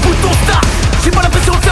bouton J'ai pas l'impression de